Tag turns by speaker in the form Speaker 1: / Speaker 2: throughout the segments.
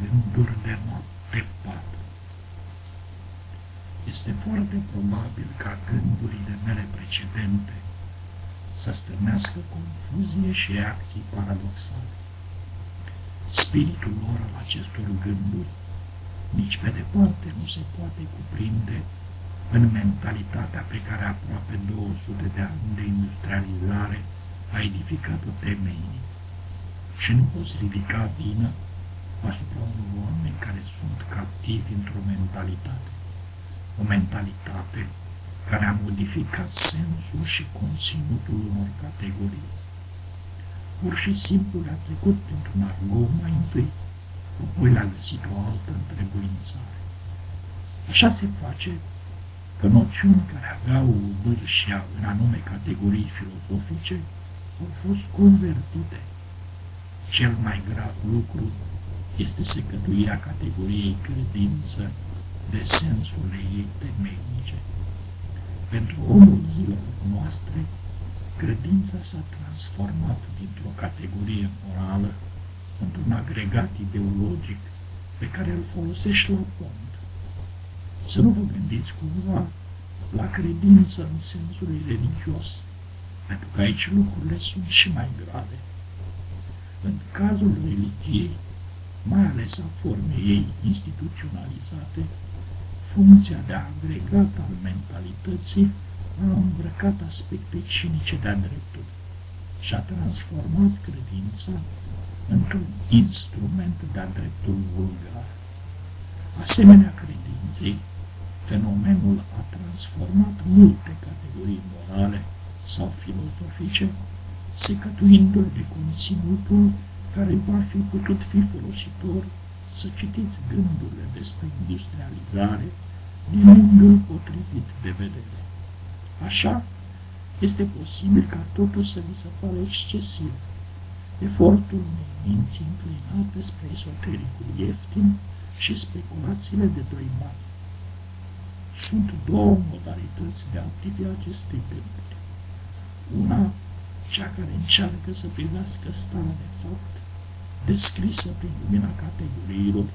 Speaker 1: gânduri de noapte pat. Este foarte probabil ca gândurile mele precedente să stârnească confuzie și reacții paradoxale. Spiritul lor al acestor gânduri nici pe departe nu se poate cuprinde în mentalitatea pe care aproape 200 de ani de industrializare a edificat-o temeinic și nu poți ridica vină asupra unor oameni care sunt captivi într-o mentalitate. O mentalitate care a modificat sensul și conținutul unor categorii. Pur și simplu le-a trecut printr-un argou mai întâi, apoi le-a găsit o altă întrebuințare. Așa se face că noțiuni care aveau vârșia în anume categorii filozofice au fost convertite. Cel mai grav lucru este secătuirea categoriei credință de sensul ei temeinice. Pentru omul zilelor noastre, credința s-a transformat dintr-o categorie morală într-un agregat ideologic pe care îl folosești la pont. Să nu vă gândiți cumva la credință în sensul religios, pentru că aici lucrurile sunt și mai grave. În cazul religiei, mai ales a formei ei instituționalizate, funcția de agregat al mentalității a îmbrăcat aspecte cinice de-a dreptul și a transformat credința într-un instrument de-a dreptul vulgar. Asemenea credinței, fenomenul a transformat multe categorii morale sau filozofice, secătuindu-l de conținutul care va fi putut fi folositor să citiți gândurile despre industrializare din unghiul potrivit de vedere. Așa, este posibil ca totul să vi se pară excesiv. Efortul unei minți înclinate spre esotericul ieftin și speculațiile de doi bani. Sunt două modalități de a privi aceste gânduri. Una, cea care încearcă să privească starea de fapt descrisă prin lumina categoriilor,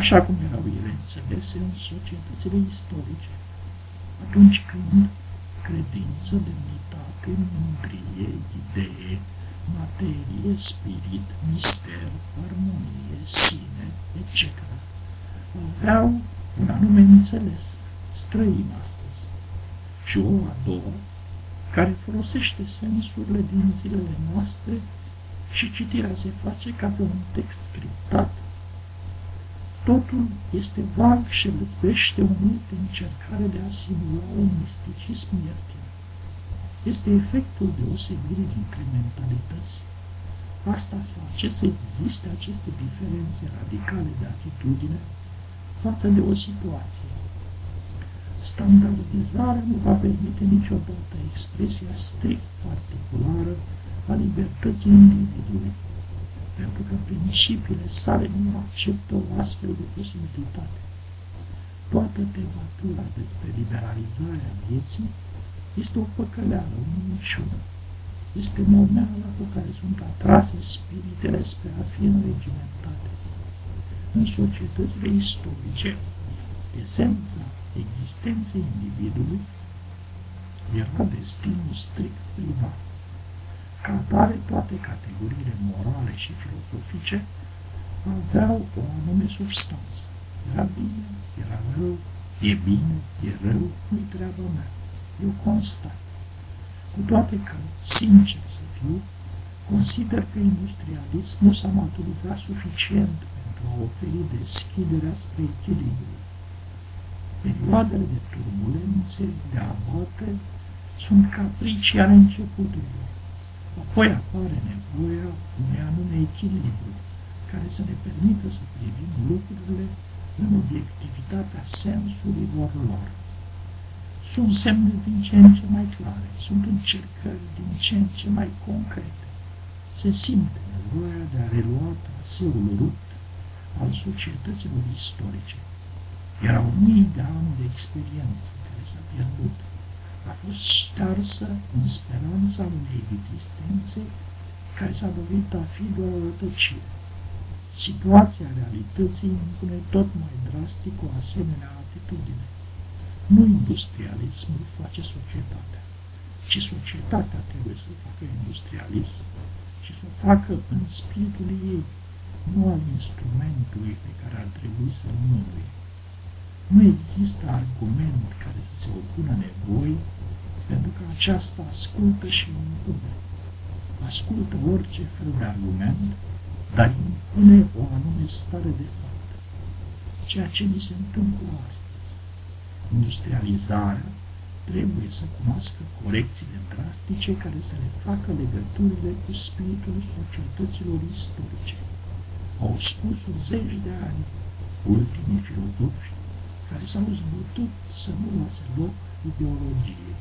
Speaker 1: așa cum erau ele înțelese în societățile istorice, atunci când credință, demnitate, mândrie, idee, materie, spirit, mister, armonie, sine, etc. aveau un anume înțeles, străin astăzi, și o a doua, care folosește sensurile din zilele noastre și citirea se face ca pe un text scriptat. Totul este vag și răzbește un mis de încercare de a simula un misticism ieftin. Este efectul deosebirii dintre mentalități. Asta face să existe aceste diferențe radicale de atitudine față de o situație. Standardizarea nu va permite niciodată expresia strict particulară a libertății individului, pentru că principiile sale nu acceptă o astfel de posibilitate. Toată tevatura despre liberalizarea vieții este o păcăleală, o minciună. Este momeala cu care sunt atrase spiritele spre a fi înregimentate. În societățile istorice, esența existenței individului era destinul strict privat. Ca atare, toate categoriile morale și filozofice aveau o anume substanță. Era bine, era rău, e bine, e rău, nu-i treaba mea. Eu constat. Cu toate că, sincer să fiu, consider că industrialismul s-a maturizat suficient pentru a oferi deschiderea spre echilibru. Perioadele de turbulențe, de abate, sunt capricii ale începuturilor Apoi apare nevoia unui anume echilibru care să ne permită să privim lucrurile în obiectivitatea sensurilor lor. Sunt semne din ce în ce mai clare, sunt încercări din ce în ce mai concrete. Se simte nevoia de a relua traseul rupt al societăților istorice. Erau mii de ani de experiență care s-a pierdut a fost ștearsă în speranța unei existențe care s-a dovedit a fi doar o rătăcire. Situația realității impune tot mai drastic o asemenea atitudine. Nu industrialismul face societatea, ci societatea trebuie să facă industrialism și să o facă în spiritul ei, nu al instrumentului pe care ar trebui să-l mânuie. Nu există argument care să se opună nevoii, pentru că aceasta ascultă și impune. Ascultă orice fel de argument, dar impune o anume stare de fapt. Ceea ce ni se întâmplă astăzi. Industrializarea trebuie să cunoască corecțiile drastice care să le facă legăturile cu spiritul societăților istorice. Au spus zeci de ani ultimii filozofi care s-au zbătut să nu lase loc ideologiei.